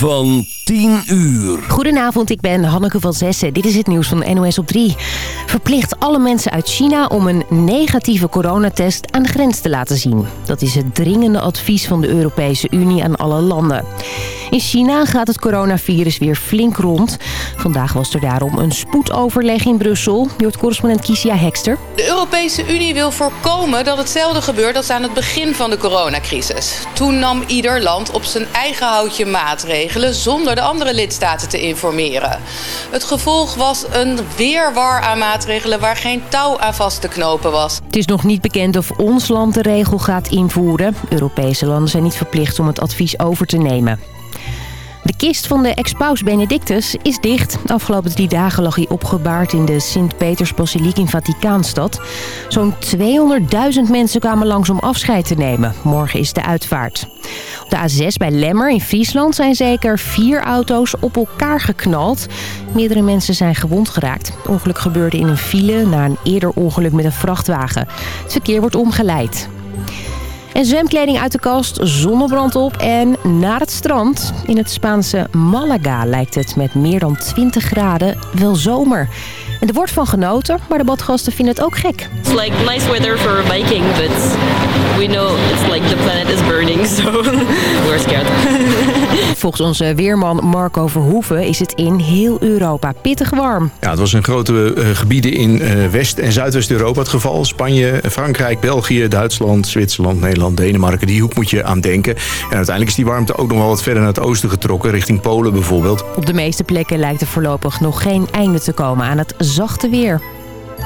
van 10 uur. Goedenavond, ik ben Hanneke van Zessen. Dit is het nieuws van NOS op 3. Verplicht alle mensen uit China om een negatieve coronatest aan de grens te laten zien. Dat is het dringende advies van de Europese Unie aan alle landen. In China gaat het coronavirus weer flink rond. Vandaag was er daarom een spoedoverleg in Brussel. Je hoort correspondent Kisia Hekster. De Europese Unie wil voorkomen dat hetzelfde gebeurt als aan het begin van de coronacrisis. Toen nam ieder land op zijn eigen houtje maatregelen zonder de andere lidstaten te informeren. Het gevolg was een weerwar aan maatregelen waar geen touw aan vast te knopen was. Het is nog niet bekend of ons land de regel gaat invoeren. Europese landen zijn niet verplicht om het advies over te nemen. De kist van de ex-paus Benedictus is dicht. Afgelopen drie dagen lag hij opgebaard in de Sint-Petersbasiliek in Vaticaanstad. Zo'n 200.000 mensen kwamen langs om afscheid te nemen. Morgen is de uitvaart. Op de A6 bij Lemmer in Friesland zijn zeker vier auto's op elkaar geknald. Meerdere mensen zijn gewond geraakt. Het ongeluk gebeurde in een file na een eerder ongeluk met een vrachtwagen. Het verkeer wordt omgeleid. En zwemkleding uit de kast, zonnebrand op en naar het strand. In het Spaanse Malaga lijkt het met meer dan 20 graden wel zomer. En er wordt van genoten, maar de badgasten vinden het ook gek. It's like nice weather for biking, but we know it's like the planet is burning, so we're scared. Volgens onze weerman Marco Verhoeven is het in heel Europa pittig warm. Ja, het was in grote uh, gebieden in uh, West- en Zuidwest-Europa het geval. Spanje, Frankrijk, België, Duitsland, Zwitserland, Nederland, Denemarken. Die hoek moet je aan denken. En uiteindelijk is die warmte ook nog wel wat verder naar het oosten getrokken. Richting Polen bijvoorbeeld. Op de meeste plekken lijkt er voorlopig nog geen einde te komen aan het zachte weer.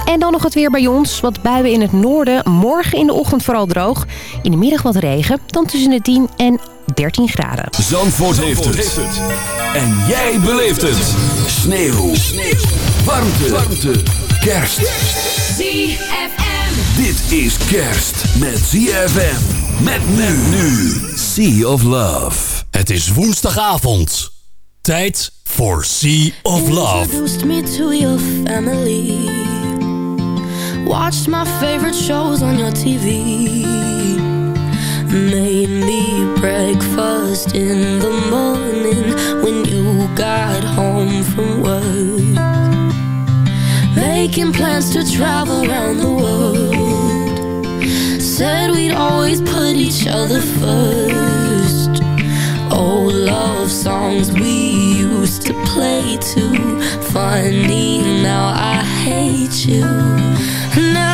En dan nog het weer bij ons. Wat buien in het noorden. Morgen in de ochtend vooral droog. In de middag wat regen. Dan tussen de 10 en 13 graden. Zandvoort, heeft, het. En jij beleeft het. Sneeuw. Sneeuw. Warmte. Warmte. Kerst. ZFM. Dit is kerst met ZFM. Met men nu. Sea of Love. Het is woensdagavond. Tijd voor Sea of Love. Introduced me to your family. Watched my favorite shows on your TV. Made me breakfast in the morning when you got home from work. Making plans to travel around the world. Said we'd always put each other first. Old love songs we used to play too. Funny, now I hate you. Now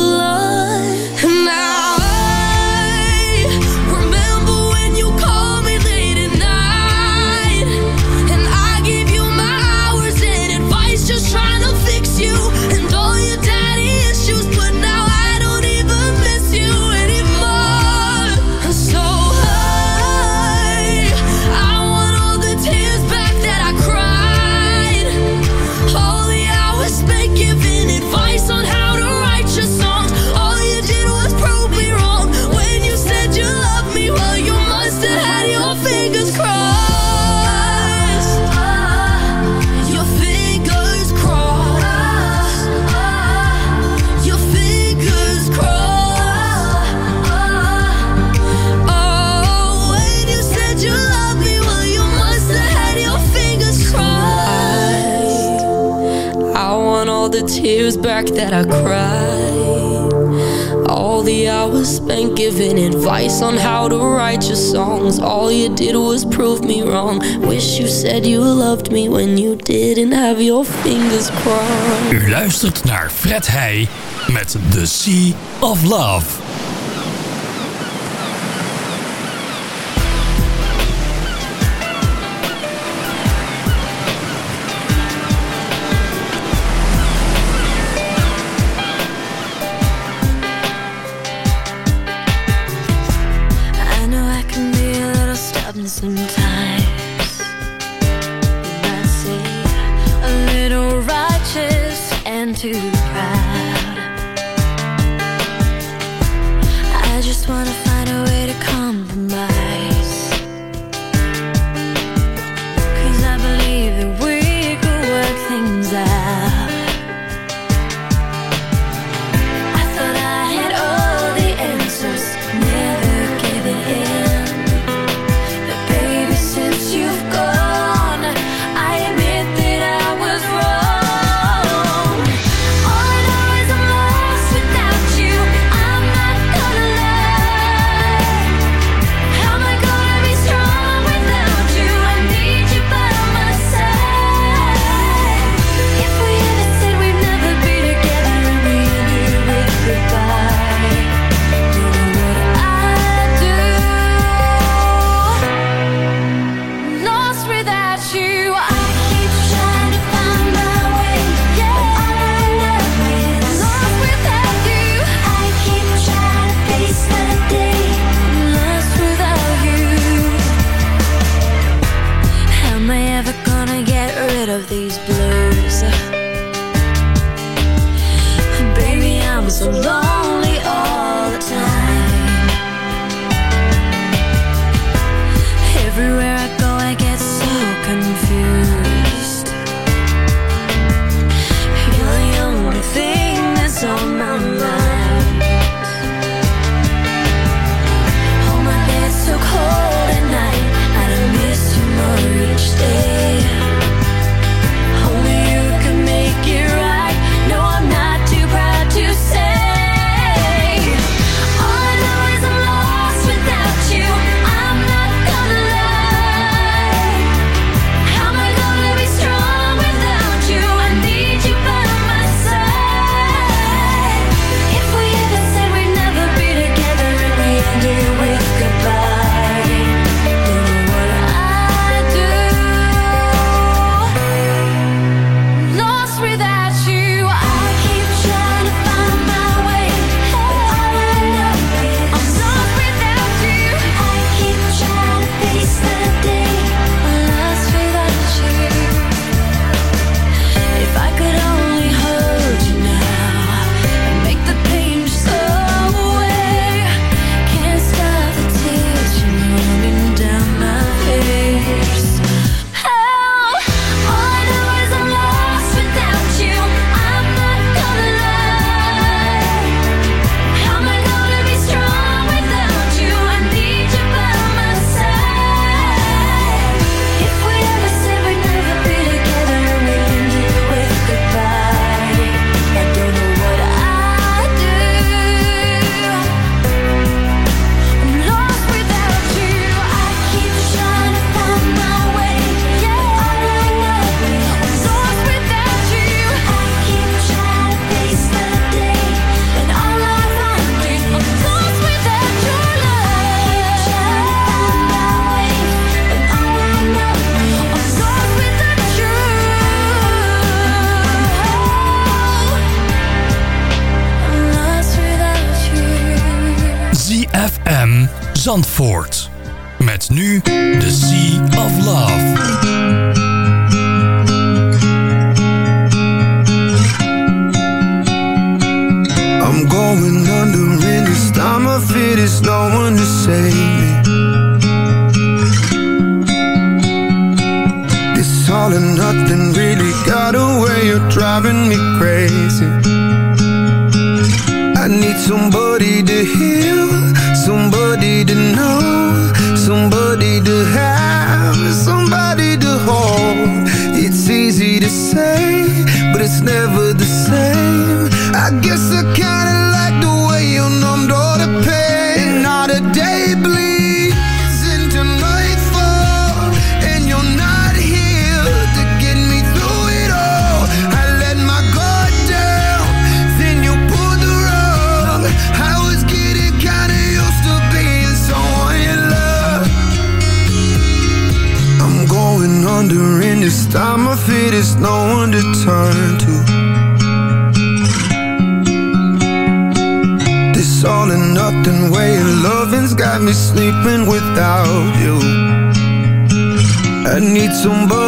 I all the hours spent giving advice on how to write your songs. All you did was prove me wrong. Wish you said you loved me when you didn't have your fingers crossed. U luistert naar Fred Heij met The Sea of Love. Zandvoort. Of it is no one to save me. This all and nothing really got a way of driving me crazy. I need somebody somebody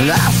But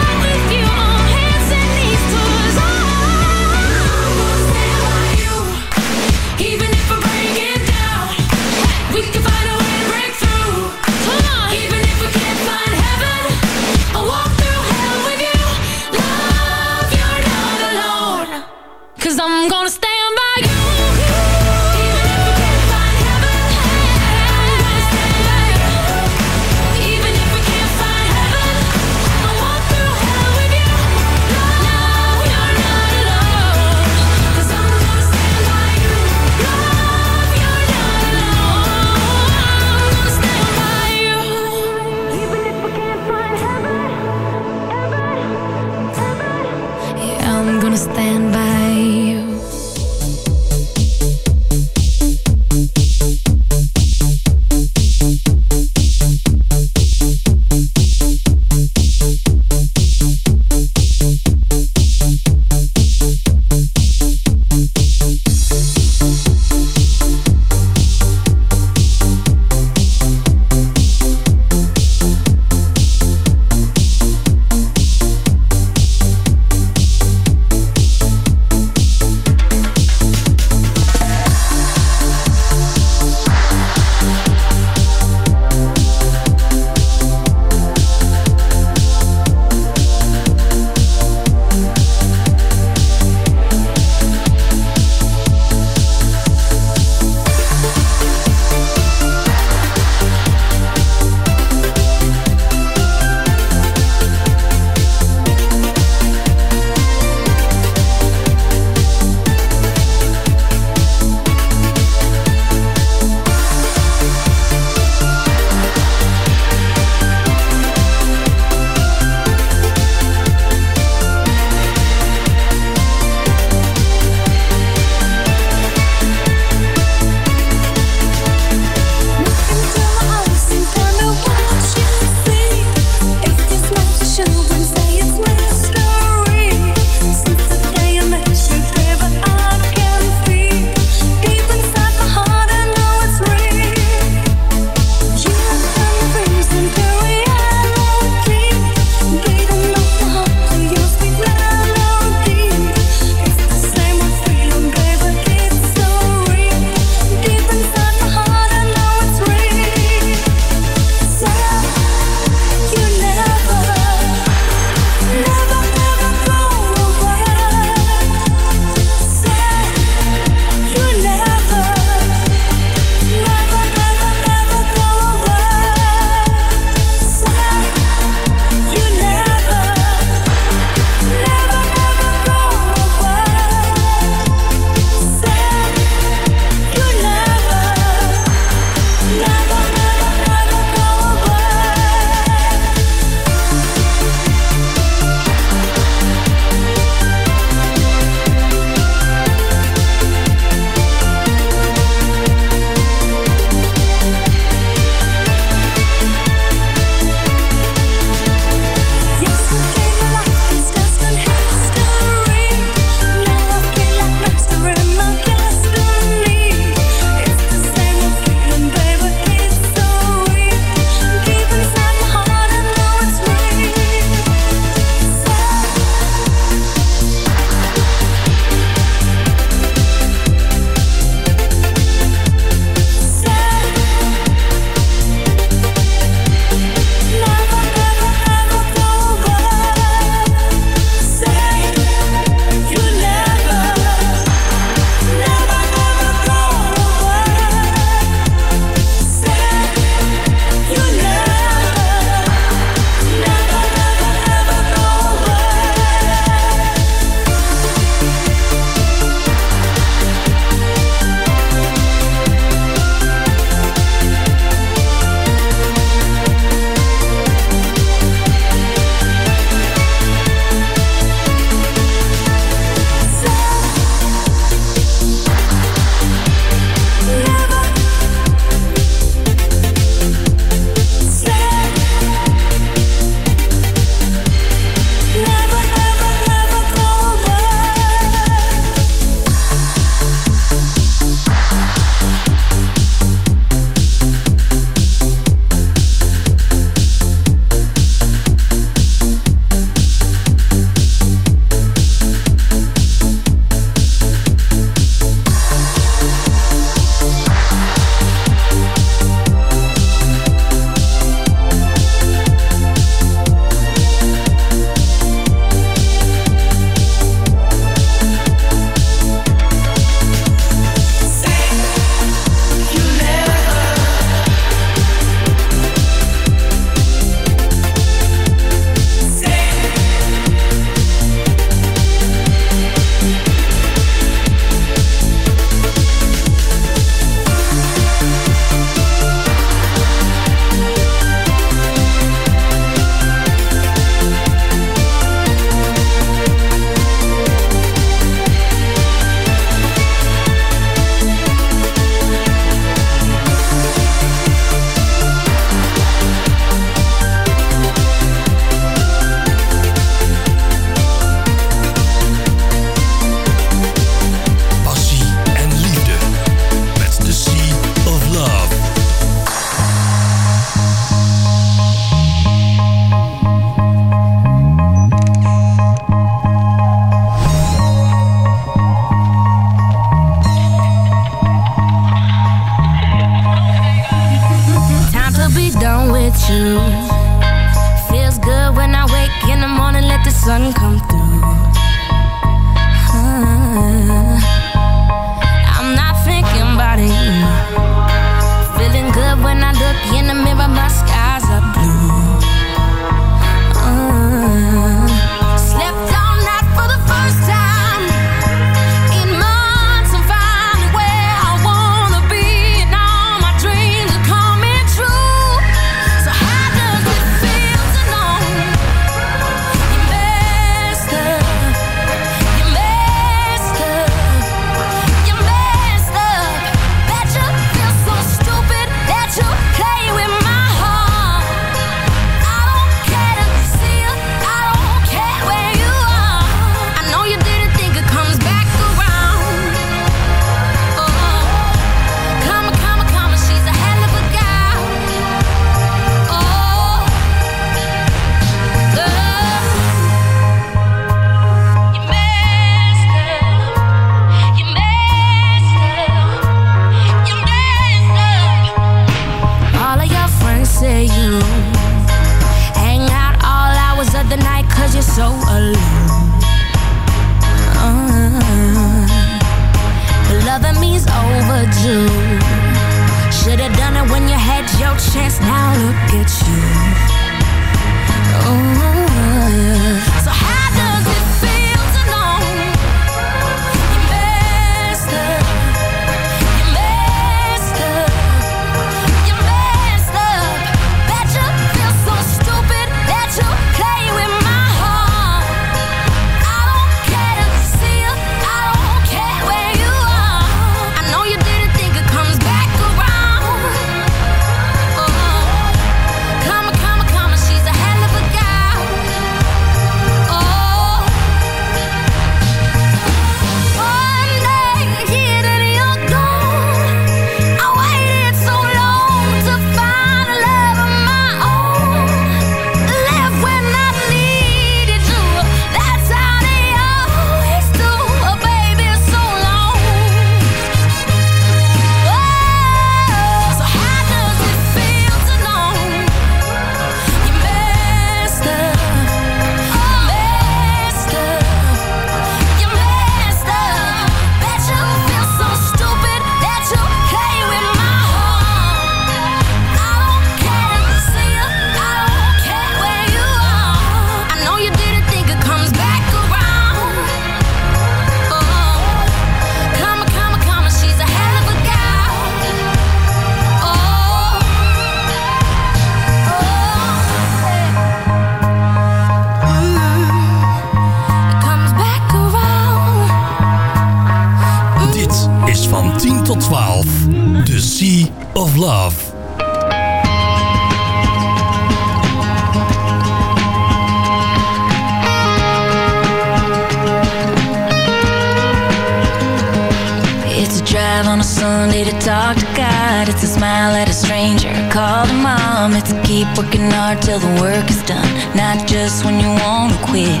working hard till the work is done, not just when you wanna quit.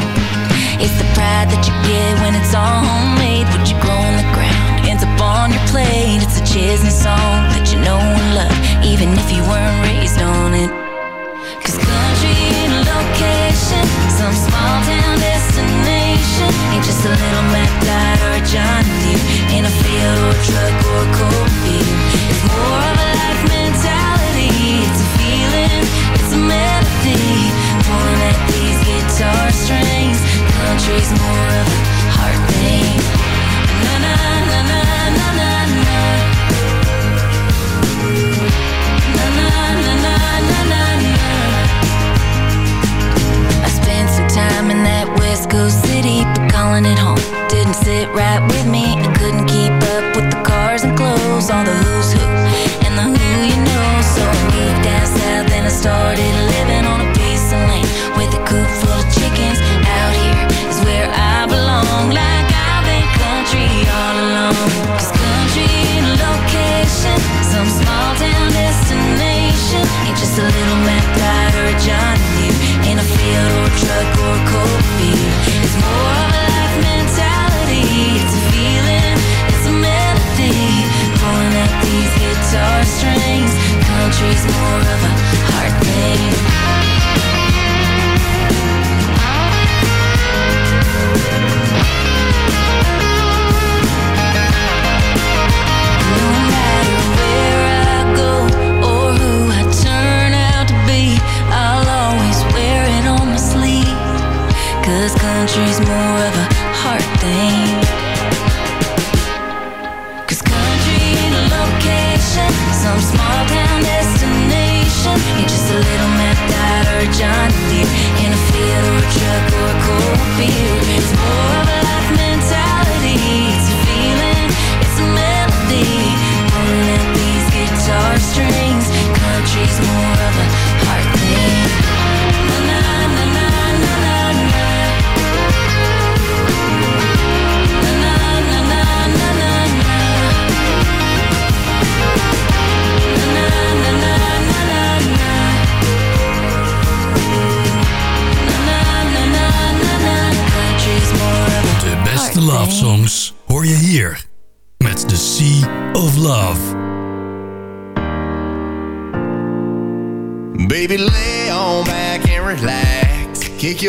It's the pride that you get when it's all homemade, what you grow in the ground ends up on your plate. It's a Chesney song that you know and love, even if you weren't raised on it. Cause country a location, some small town destination. Ain't just a little Mac Dye or a John Deere in a field or a truck or a cornfield. It's more of a life melody. Pulling at these guitar strings. Country's more of a heart thing. Na na na na na na na. Na na na na na na na. I spent some time in that West Coast city, but calling it home didn't sit right with me. I couldn't keep up with the cars and clothes, all the who's who and the who you know. So I moved down south then I started living on a piece of land with a coop full of chickens. Out here is where I belong, like I've been country all along. Cause country location, some small town destination, ain't just a little map guide or a John Deere in a field or a truck or a cold beer. It's more of a life mentality. It's a feeling, it's a melody, pulling out these guitar strings country's more of a heart thing.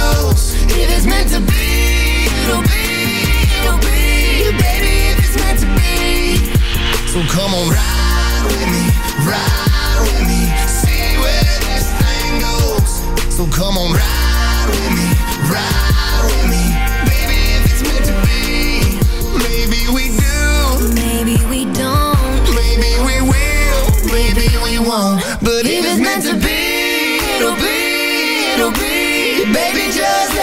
goes. If it's meant to be, it'll be, it'll be. Baby, if it's meant to be. So come on, ride with me, ride with me, see where this thing goes. So come on, ride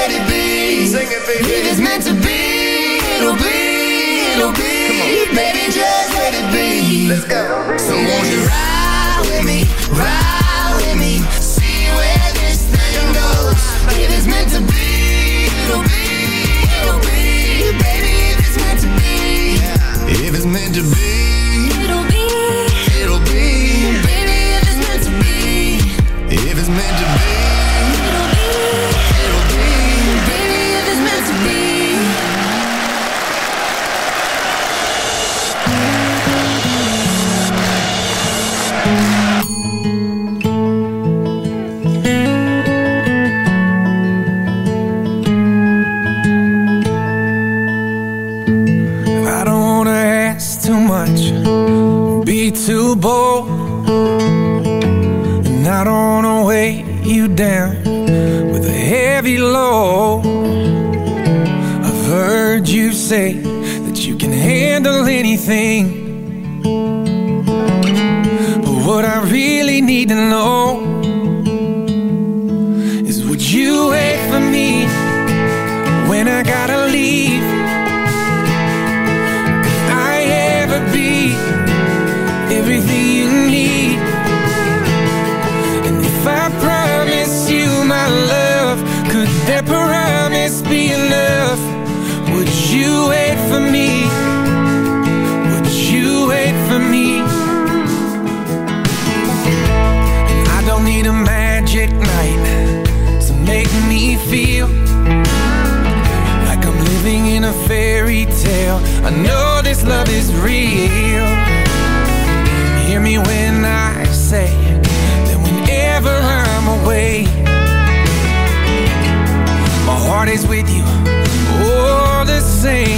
let it be. Sing it, baby. If it's meant to be, it'll be, it'll be, baby, just let it be. Let's go. So won't you ride with me, ride with me, see where this thing goes. If it's meant to be, it'll be, it'll be, baby, if it's meant to be. If it's meant to be, much, be too bold, and I don't wanna weigh you down with a heavy load. I've heard you say that you can handle anything, but what I really need to know is would you wait for me when I gotta I know this love is real. Hear me when I say that whenever I'm away, my heart is with you. Oh, same.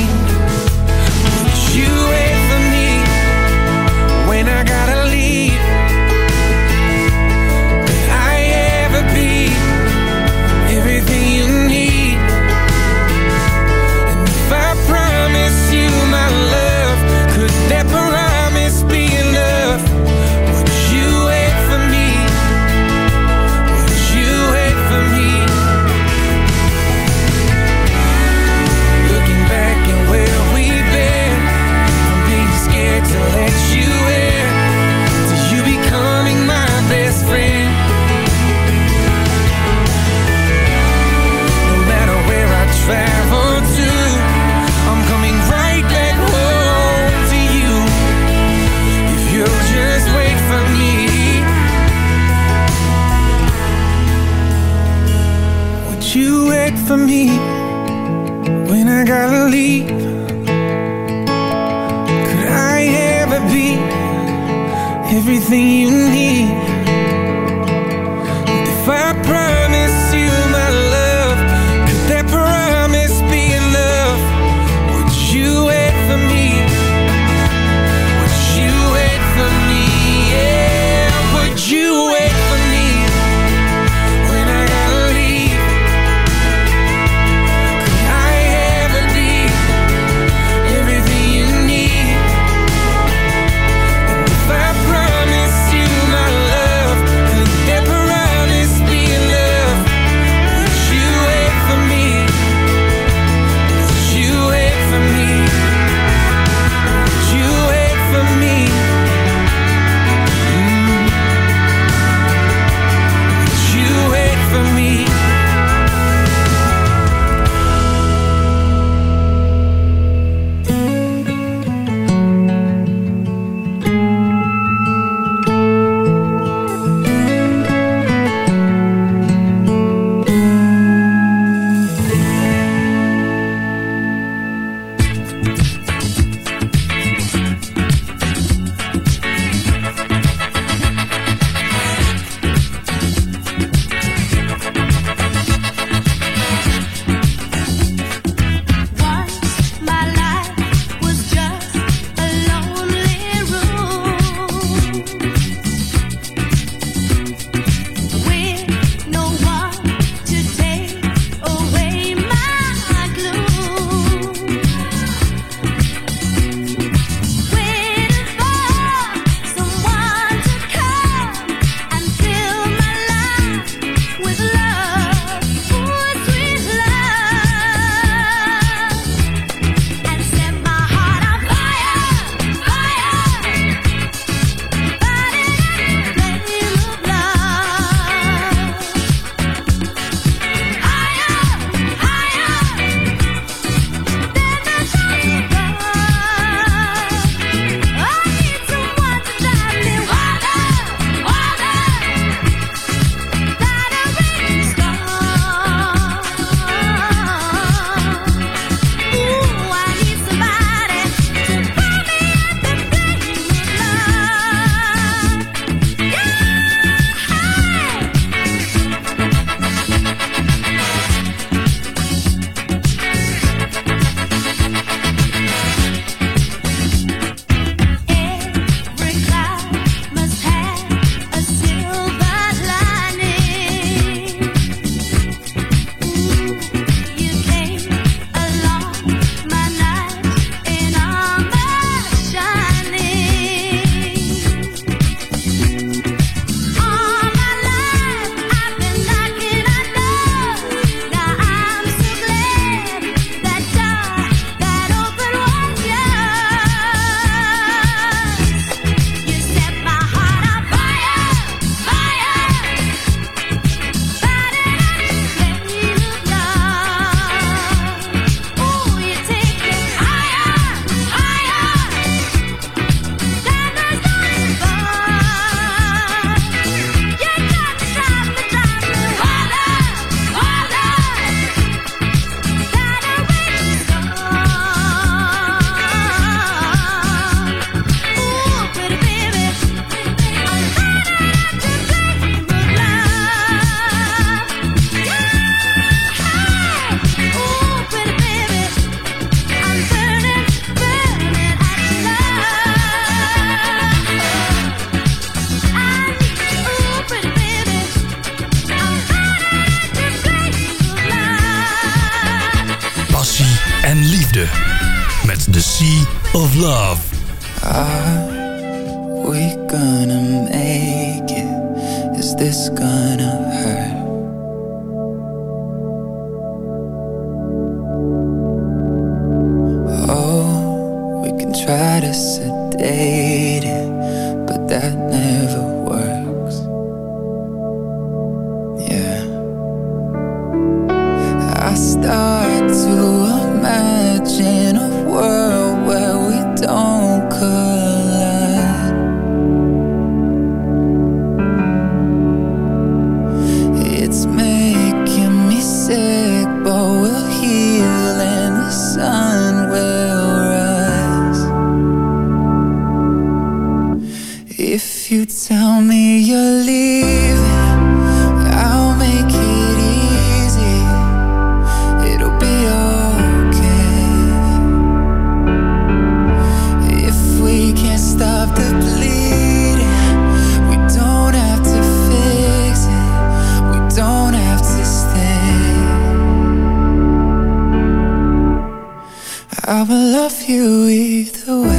I will love you either way.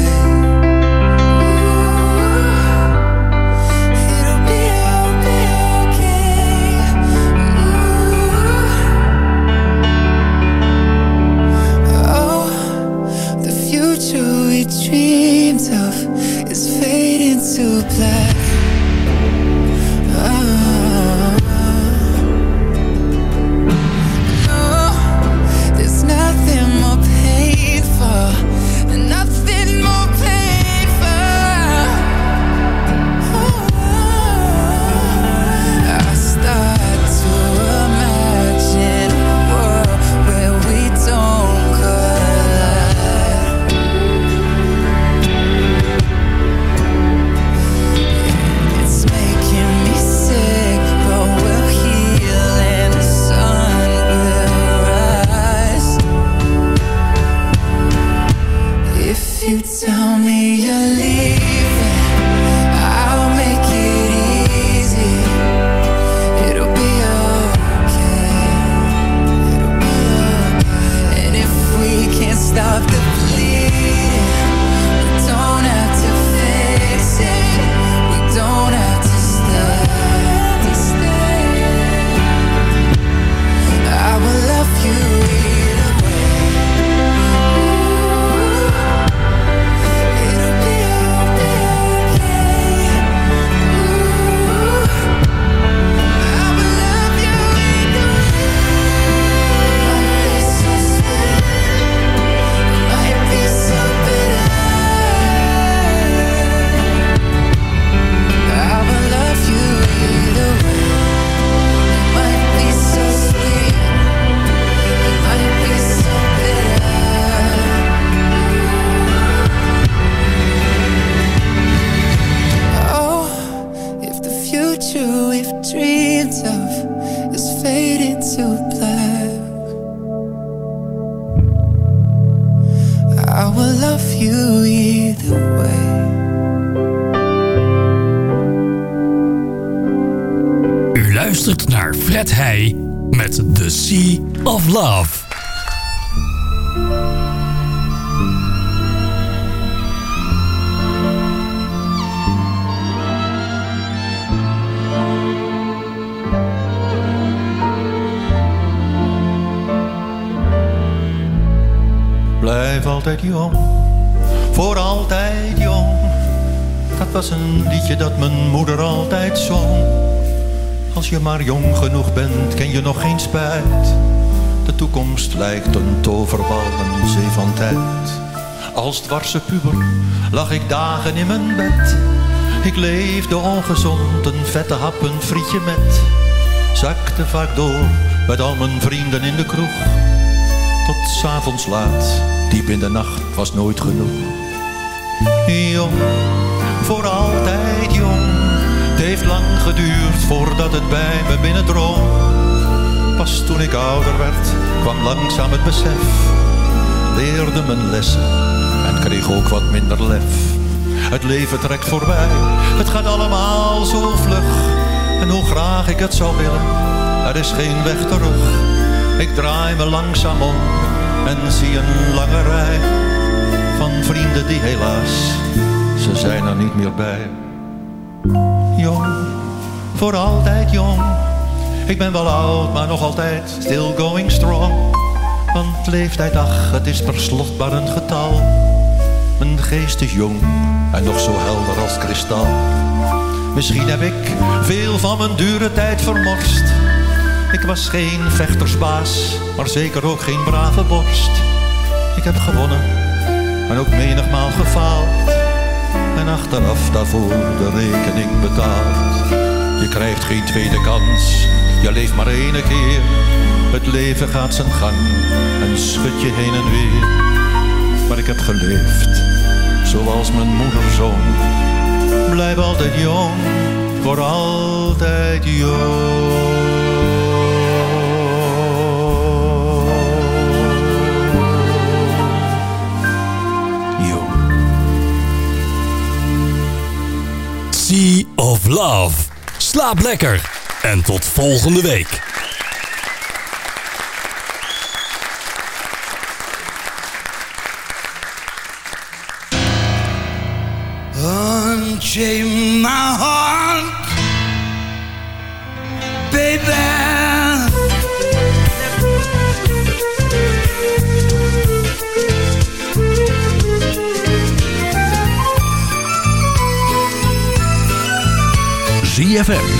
Toekomst lijkt een toverbal, een zee van tijd. Als dwarse puber lag ik dagen in mijn bed. Ik leefde ongezond, een vette hap, een frietje met. Zakte vaak door, met al mijn vrienden in de kroeg. Tot s'avonds laat, diep in de nacht, was nooit genoeg. Jong, voor altijd jong. Het heeft lang geduurd voordat het bij me binnendrong. Pas toen ik ouder werd, kwam langzaam het besef. Leerde mijn lessen en kreeg ook wat minder lef. Het leven trekt voorbij, het gaat allemaal zo vlug. En hoe graag ik het zou willen, er is geen weg terug. Ik draai me langzaam om En zie een lange rij van vrienden die helaas, ze zijn er niet meer bij. Jong, voor altijd jong. Ik ben wel oud, maar nog altijd still going strong. Want leeftijd, ach, het is per slot maar een getal. Mijn geest is jong en nog zo helder als kristal. Misschien heb ik veel van mijn dure tijd vermorst. Ik was geen vechtersbaas, maar zeker ook geen brave borst. Ik heb gewonnen en ook menigmaal gefaald. En achteraf daarvoor de rekening betaald. Je krijgt geen tweede kans, je leeft maar één keer. Het leven gaat zijn gang en schud je heen en weer. Maar ik heb geleefd, zoals mijn moeder zong. Blijf altijd jong, voor altijd jong. Sea of Love. Slaap lekker en tot volgende week.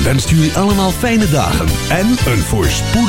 Wens u jullie allemaal fijne dagen en een voorspoedig